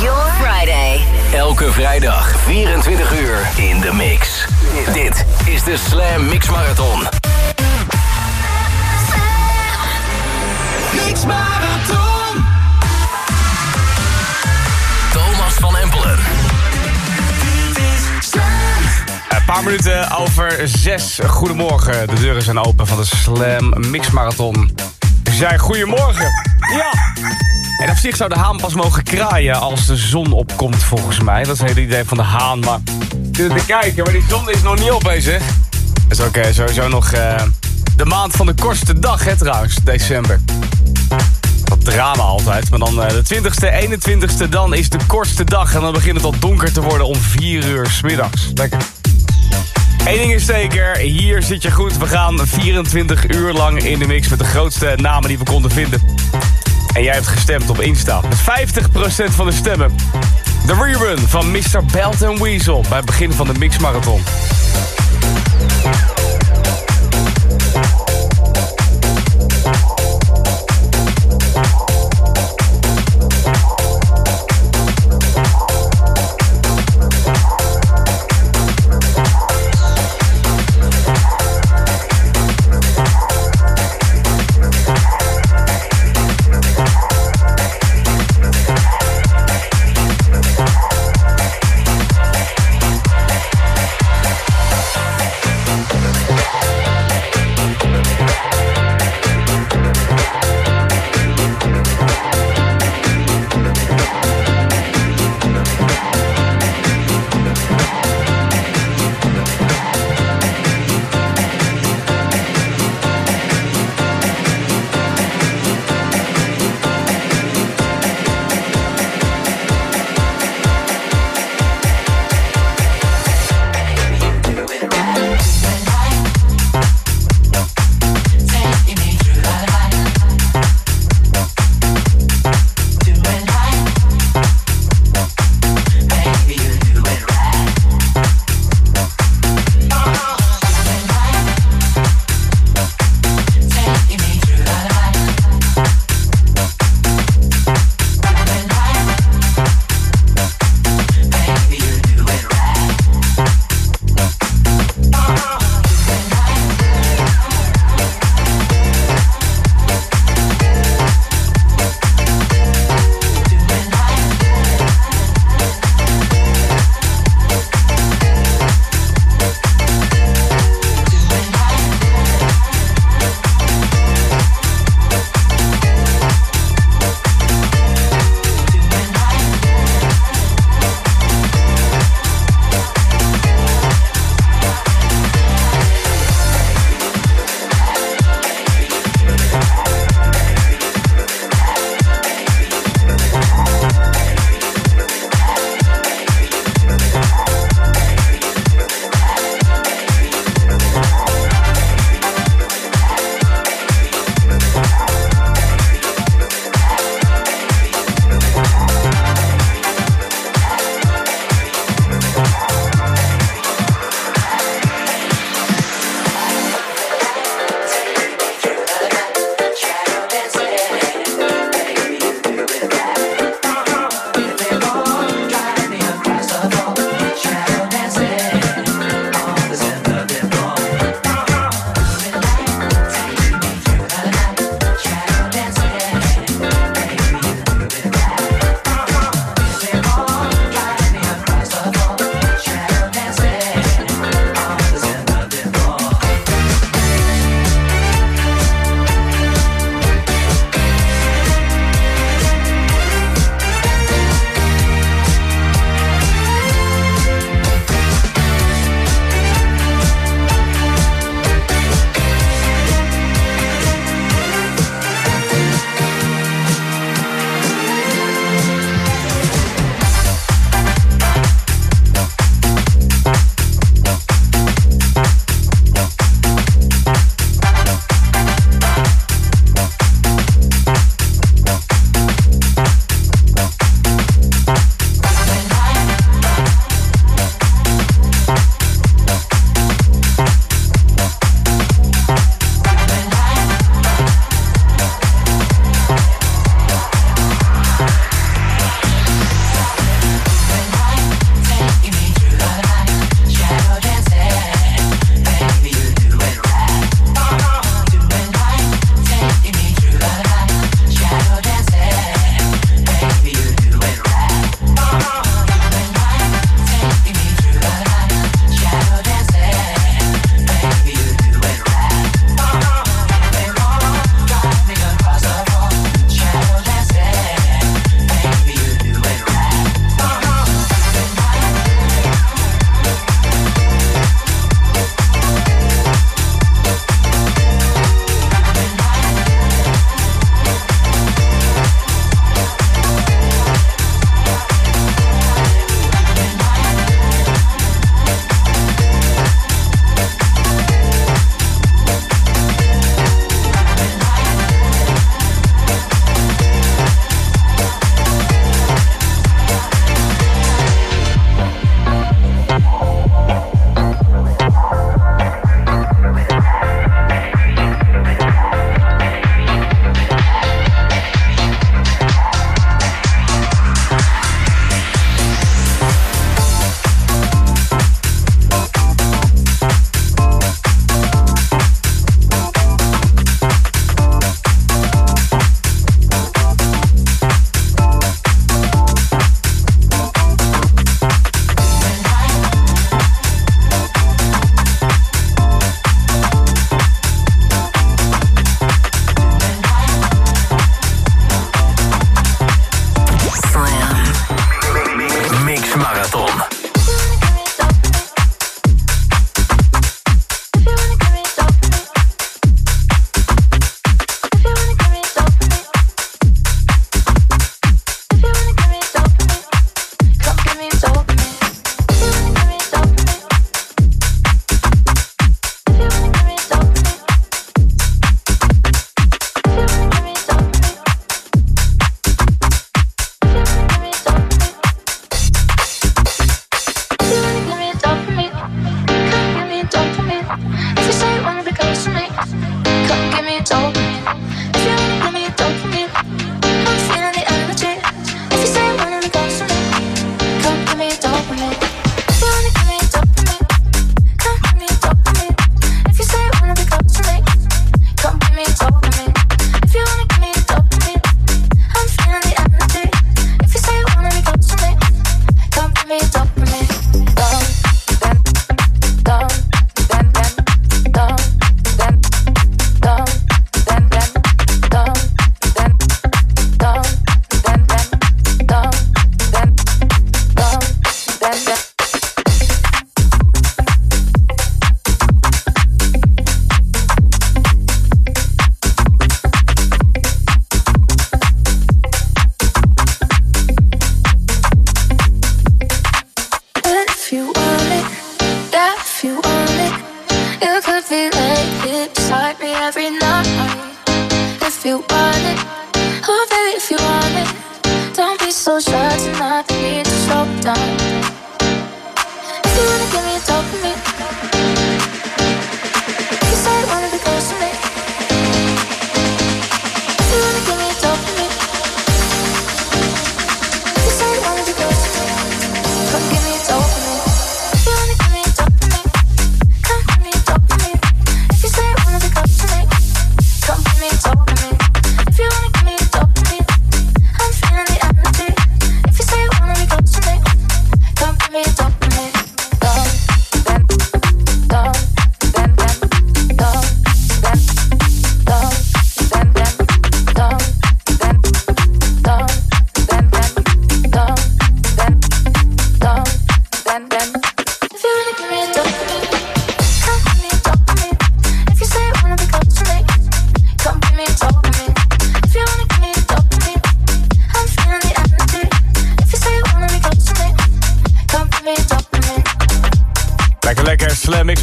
your Friday. Elke vrijdag 24 uur in de mix. Dit is de Slam Mix Marathon. Mix Marathon. Thomas van Empelen. Een paar minuten over zes. Goedemorgen. De deuren zijn open van de Slam Mix Marathon. Jij, goedemorgen. Ja. En op zich zou de haan pas mogen kraaien als de zon opkomt, volgens mij. Dat is het hele idee van de haan. Maar te kijken, maar die zon is nog niet op, zeg. Dat is ook sowieso nog eh, de maand van de kortste dag, hè, trouwens, december. Dat drama altijd. Maar dan eh, de 20ste, 21ste, dan is de kortste dag. En dan begint het al donker te worden om 4 uur 's middags. Lekker. Eén ding is zeker, hier zit je goed. We gaan 24 uur lang in de mix met de grootste namen die we konden vinden. En jij hebt gestemd op Insta. Met 50% van de stemmen. De rerun van Mr. Belt Weasel bij het begin van de Mix Marathon.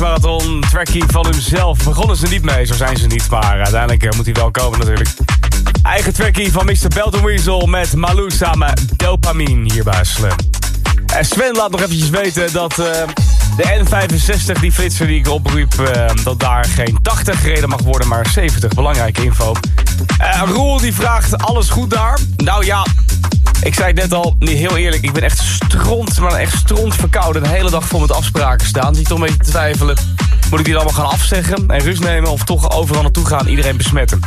Marathon. Trackie van hemzelf. Begonnen ze niet mee, zo zijn ze niet. Maar uiteindelijk eh, moet hij wel komen natuurlijk. Eigen trackie van Mr. Belton Weasel met Malou samen Dopamine hier Sven laat nog eventjes weten dat uh, de N65, die flitser die ik opriep... Uh, dat daar geen 80 gereden mag worden, maar 70. Belangrijke info. Roel die vraagt, alles goed daar? Nou ja, ik zei het net al, heel eerlijk, ik ben echt stront, maar echt stront verkouden. De hele dag vol met afspraken staan. Zie toch een beetje te twijfelen. Moet ik die allemaal gaan afzeggen en rust nemen of toch overal naartoe gaan iedereen besmetten?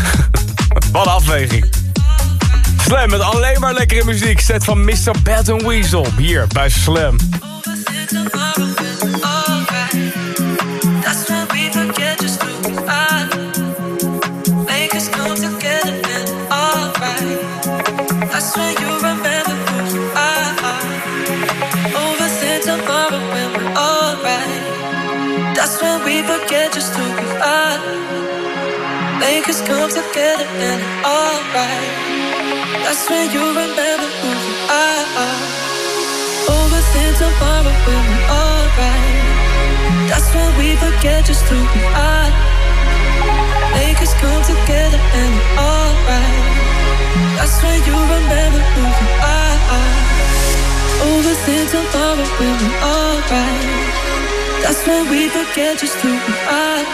Wat een afweging. Slam met alleen maar lekkere muziek. Set van Mr. Bad Weasel. Hier bij Slam. Forget just who we are. Make us come together and it's alright. That's when you remember who you are. Oh, Overthink tomorrow when we're alright. That's when we forget just who we are. Make us come together and it's alright. That's when you remember who you are. Oh, Overthink tomorrow when we're alright. That's when we forget just who we are.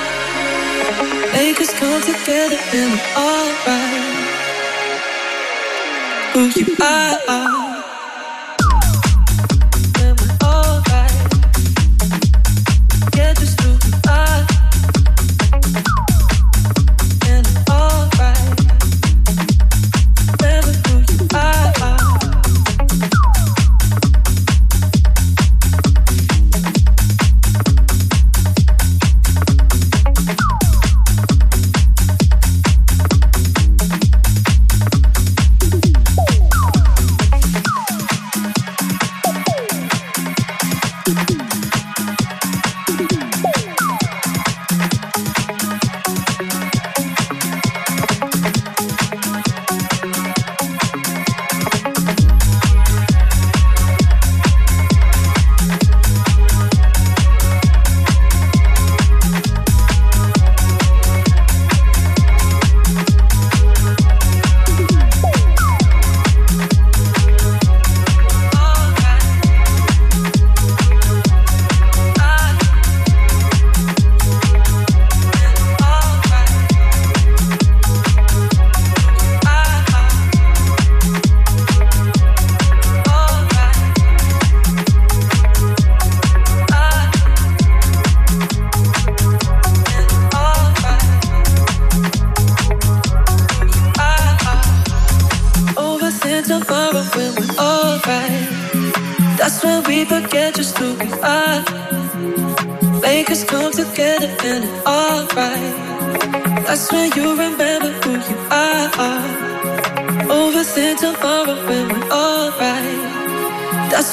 Make us come together and we're alright. Who you are.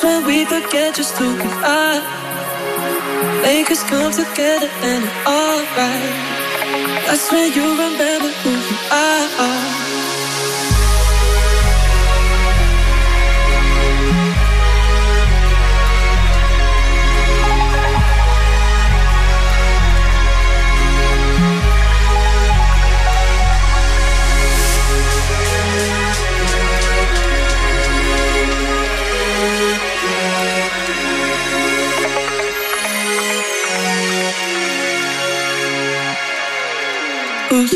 when we forget just who we are. Make us come together and alright. That's when you remember who you are.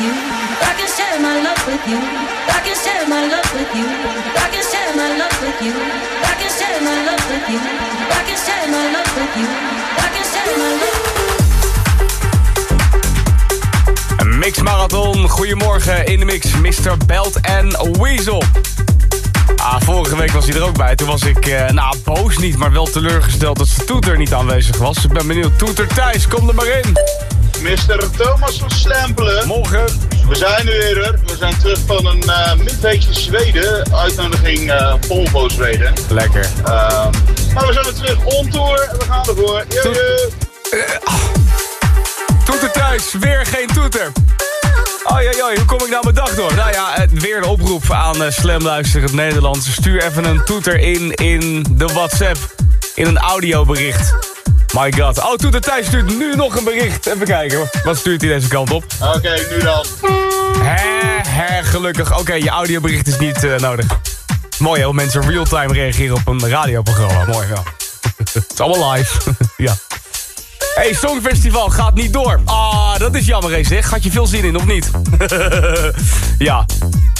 you. I can share my love with you. I can share my love with you. I can share my love with you. I can share my love with you. I can share my love with you. I can share my love with you. Mix Marathon, goedemorgen in de mix, Mr. Belt en Weasel. Ah, vorige week was hij er ook bij. Toen was ik, eh, nou boos niet, maar wel teleurgesteld dat zijn toeter niet aanwezig was. Ik ben benieuwd, toeter Thijs, kom er maar in. Mr. Thomas van Slempelen. Morgen. We zijn nu weer. We zijn terug van een eh, uh, midweekje Zweden. Uitnodiging uh, Volvo Zweden. Lekker. Ehm, maar we zijn weer terug on tour. En we gaan ervoor. Eh, ah. Toeter thuis. Weer geen toeter. Oi, oi, hoe kom ik nou mijn dag door? Nou ja, weer een oproep aan Slamluister het Nederlands. Stuur even een toeter in in de WhatsApp. In een audiobericht. My god. Oh, de Thijs stuurt nu nog een bericht. Even kijken. Wat stuurt hij deze kant op? Oké, nu dan. Hé, hé, gelukkig. Oké, je audiobericht is niet eh, nodig. Mooi heel mensen real-time reageren op een radioprogramma. Mooi wel. Het is allemaal live. ja. Hey, Songfestival gaat niet door. Ah, dat is jammer, hè, zeg. Had je veel zin in, of niet? ja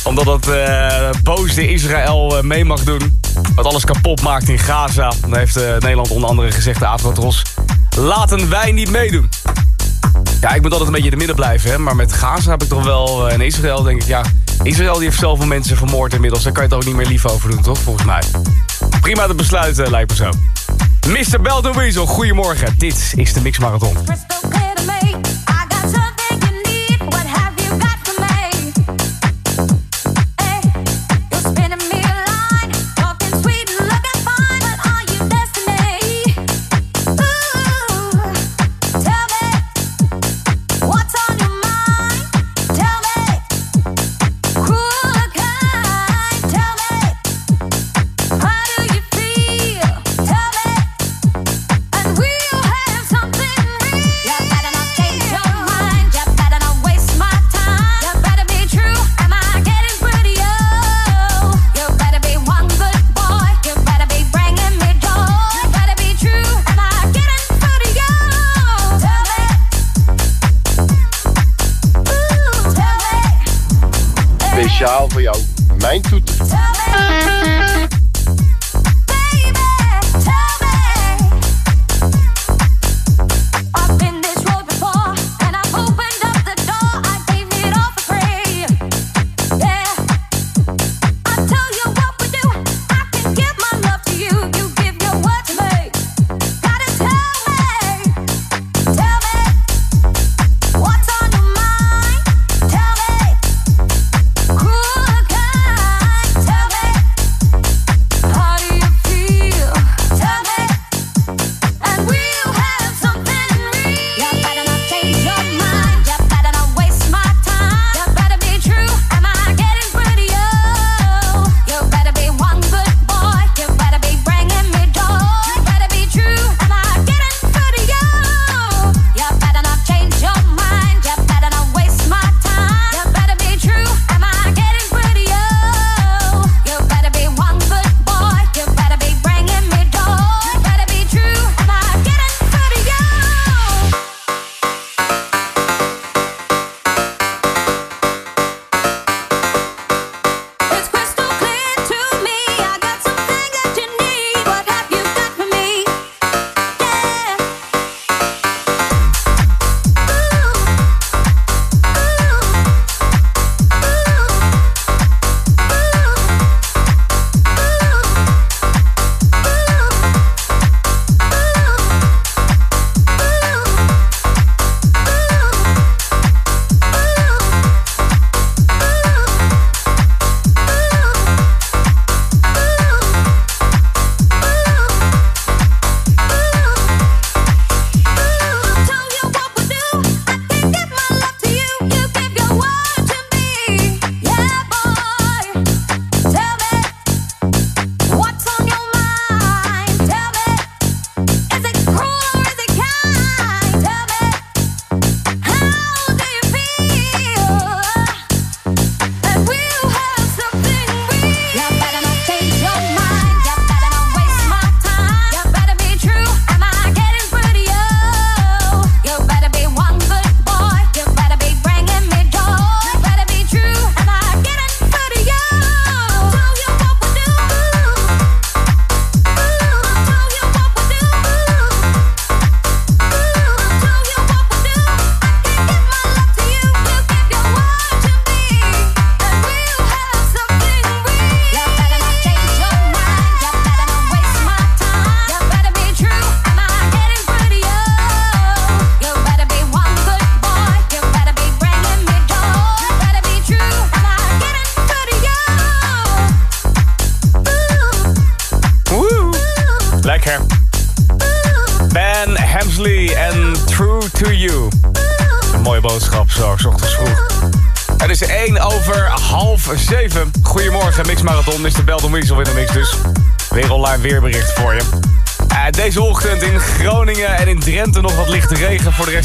omdat het eh, uh, boosde Israël eh, mee mag doen. Wat alles kapot maakt in Gaza. Dan heeft eh, Nederland onder andere gezegd, de Avrotros... laten wij niet meedoen. Ja, ik moet altijd een beetje in het midden blijven. Hè? Maar met Gaza heb ik toch wel... en Israël denk ik, ja... Israël die heeft zoveel mensen vermoord inmiddels. Daar kan je het ook niet meer lief over doen, toch? Volgens mij. Prima te besluiten, lijkt me zo. Mr. Belton Weasel, goedemorgen. Dit is de Mix Marathon.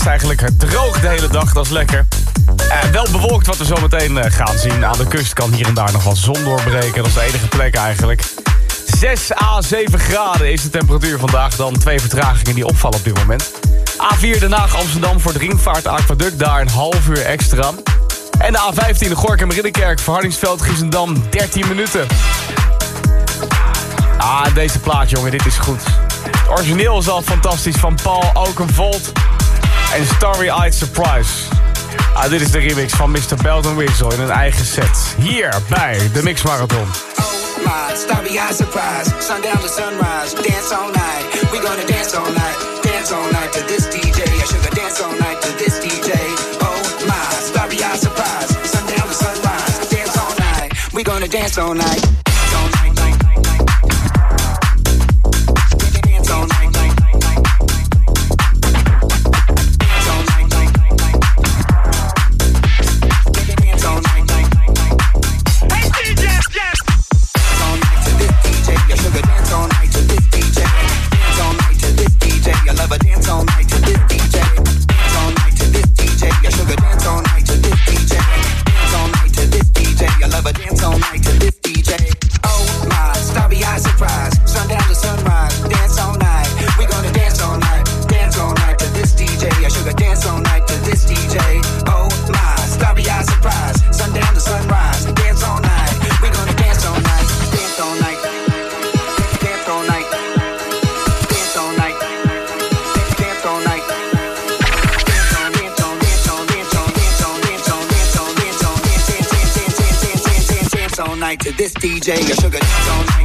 is eigenlijk droog de hele dag, dat is lekker. Eh, wel bewolkt wat we zo meteen eh, gaan zien. Aan de kust kan hier en daar nog wat zon doorbreken. Dat is de enige plek eigenlijk. 6 à 7 graden is de temperatuur vandaag. Dan twee vertragingen die opvallen op dit moment. A4 Den Haag Amsterdam voor de ringvaart Aquaduct. Daar een half uur extra. En de A15 de Gorkum Ridderkerk. Verhardingsveld Giesendam 13 minuten. Ah, deze plaat jongen, dit is goed. Het origineel is al fantastisch van Paul Oakenvold en Starry Eyed Surprise. Ah, dit is de remix van Mr. Belden Wixel in een eigen set. Hier bij de Mix Marathon. Oh my, starry Eye surprise, sundown to sunrise, dance all night. We gonna dance all night, dance all night to this DJ. I should dance all night to this DJ. Oh my, starry eyed surprise, sundown to sunrise, dance all night. We gonna dance all night. night to this DJ. Your sugar don't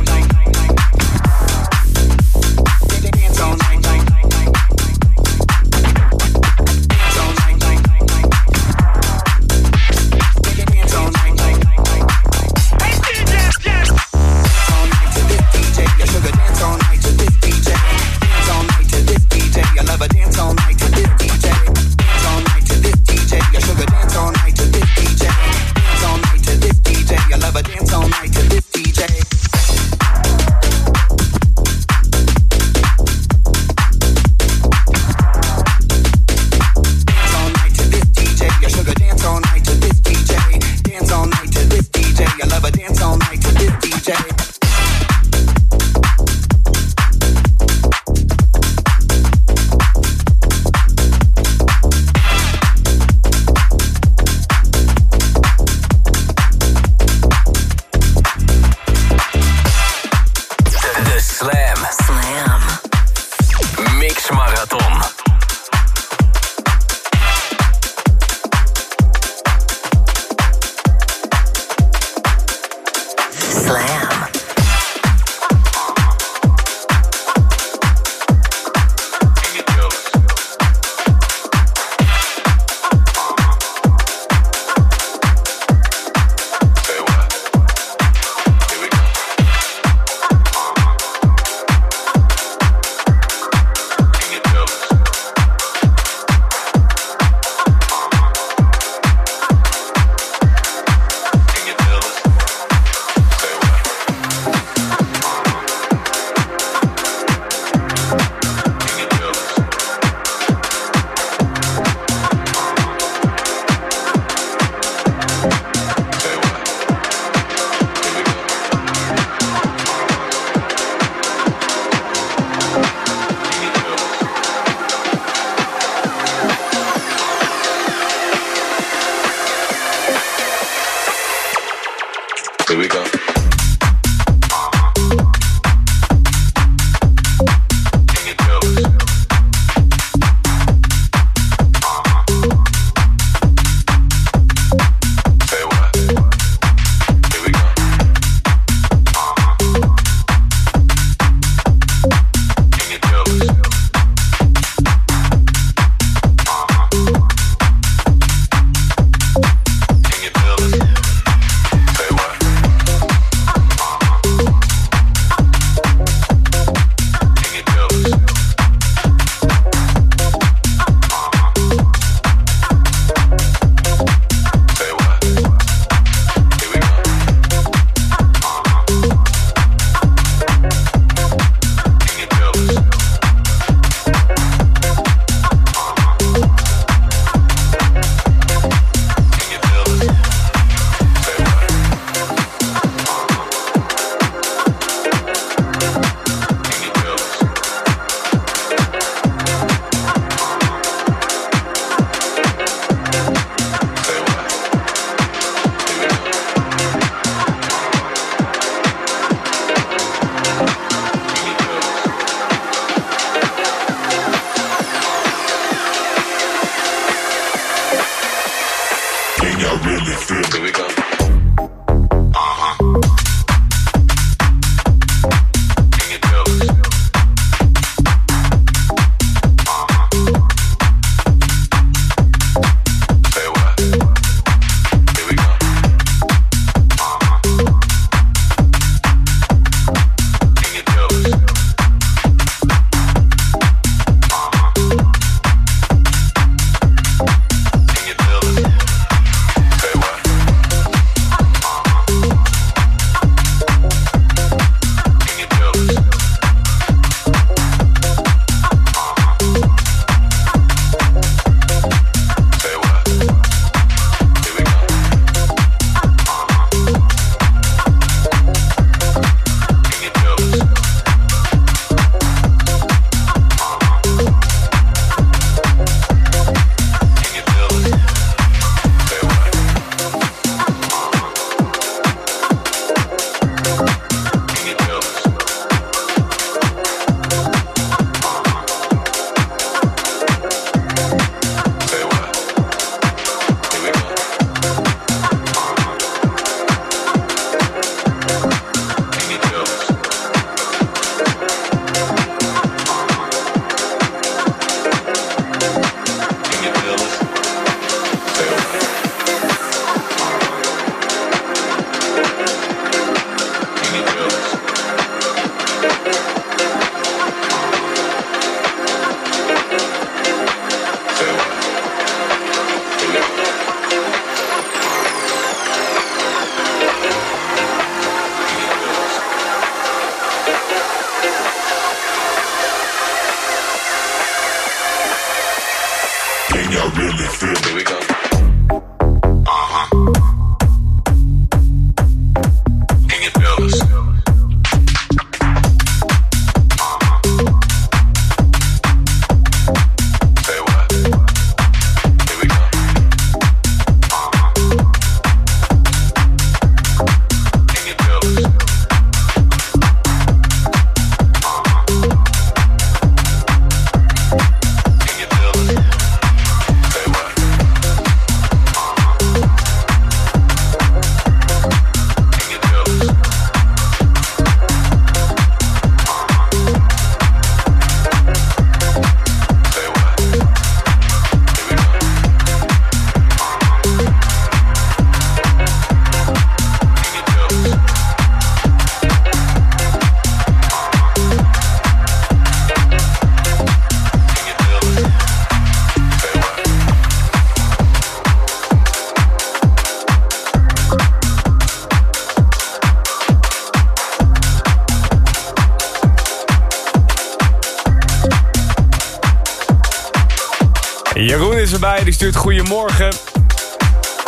erbij, die stuurt goedemorgen.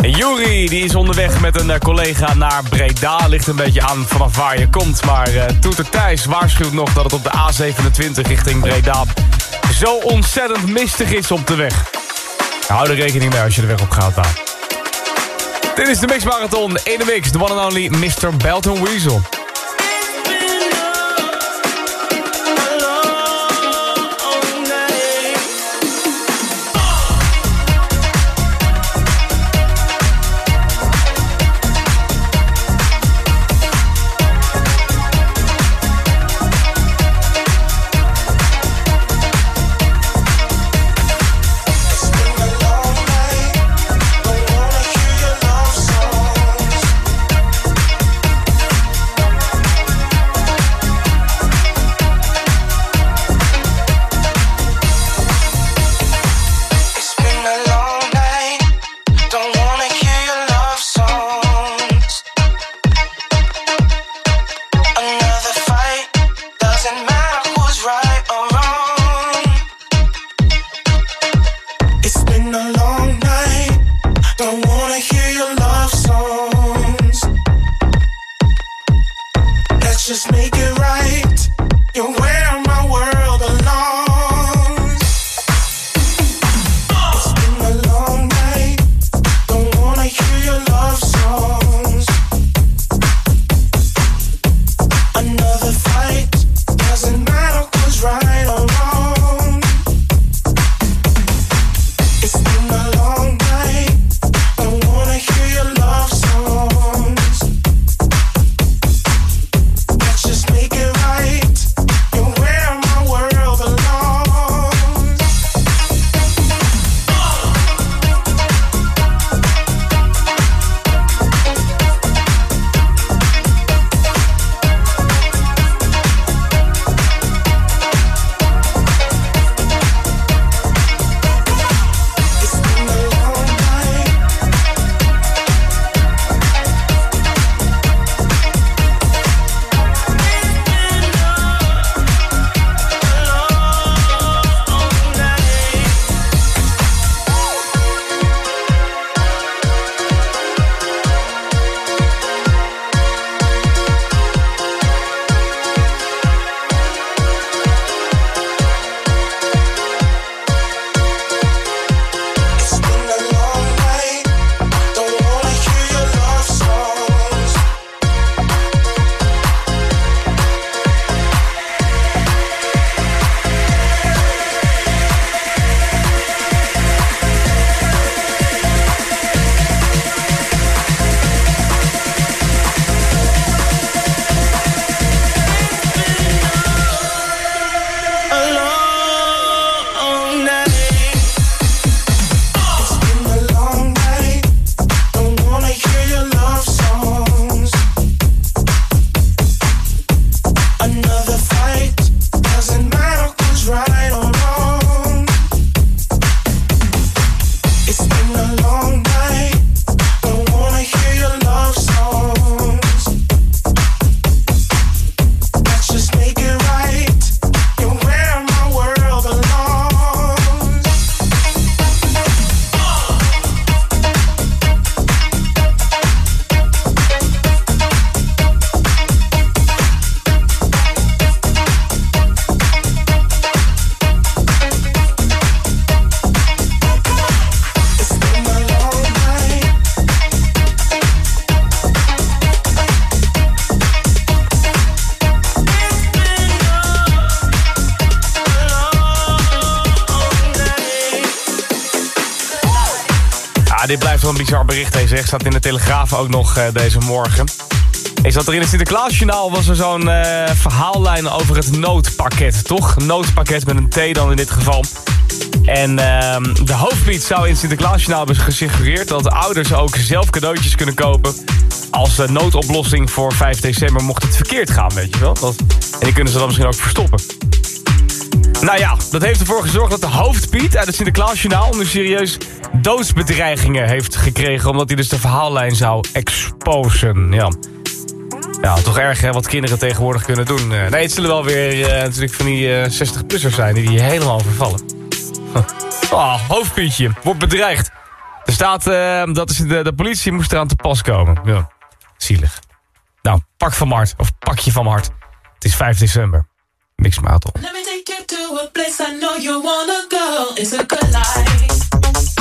En Juri die is onderweg met een eh, collega naar Breda. Ligt een beetje aan vanaf waar je komt. Maar eh Toeter Thijs waarschuwt nog dat het op de A27 richting Breda... zo ontzettend mistig is op de weg. Hou er rekening mee als je de weg op gaat daar. Dit is de Mix Marathon in de mix. The one and only Mr. Belton Weasel. Een bizar bericht. Deze echt staat in de Telegraaf ook nog eh, deze morgen. Is dat er in het Sinterklaasjournaal was er zo'n eh, verhaallijn over het noodpakket, toch? Noodpakket met een T dan in dit geval. En ehm, de hoofdpiet zou in het Sinterklaasjournaal hebben gesuggereerd... dat de ouders ook zelf cadeautjes kunnen kopen... als noodoplossing voor 5 december mocht het verkeerd gaan, weet je wel. Dat, en die kunnen ze dan misschien ook verstoppen. Nou ja, dat heeft ervoor gezorgd dat de hoofdpiet uit het Sinterklaasjournaal... nu serieus doodsbedreigingen heeft gekregen... omdat hij dus de verhaallijn zou exposen. Ja. Ja, toch erg hè, wat kinderen tegenwoordig kunnen doen. Eh, nee, het zullen wel weer eh, natuurlijk van die 60-plussers zijn die helemaal vervallen. Oh, hoofdpuntje. Wordt bedreigd. Er staat eh, dat is de, de politie moest eraan te pas komen. Ja, zielig. Nou, pak van mijn hart. Of pak je van mijn hart. Het is 5 december. Mix. Let me take you to a place I know you wanna go. It's a good life.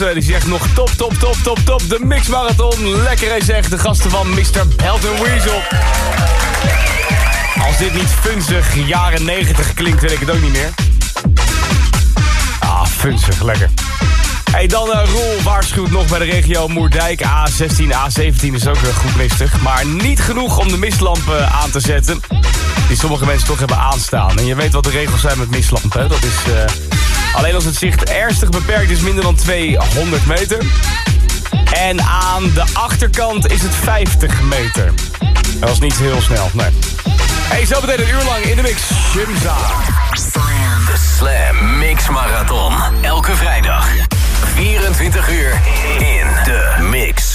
Die zegt nog top, top, top, top, top. De Mix Marathon. Lekker, hij zegt. De gasten van Mr. Belton Weasel. Als dit niet funzig jaren 90 klinkt, weet ik het ook niet meer. Ah, funzig, lekker. Hey, dan eh Roel waarschuwt nog bij de regio Moerdijk. A16, A17 is ook eh, goed mistig. Maar niet genoeg om de mistlampen aan te zetten. Die sommige mensen toch hebben aanstaan. En je weet wat de regels zijn met mistlampen. Dat is eh, alleen als het zicht ernstig beperkt is, minder dan 200 meter. En aan de achterkant is het 50 meter. Dat was niet heel snel, nee. Hey, zo meteen een uur lang in de mix. Shimza. De Slam Mix Marathon. Elke vrijdag. 24 uur in de mix.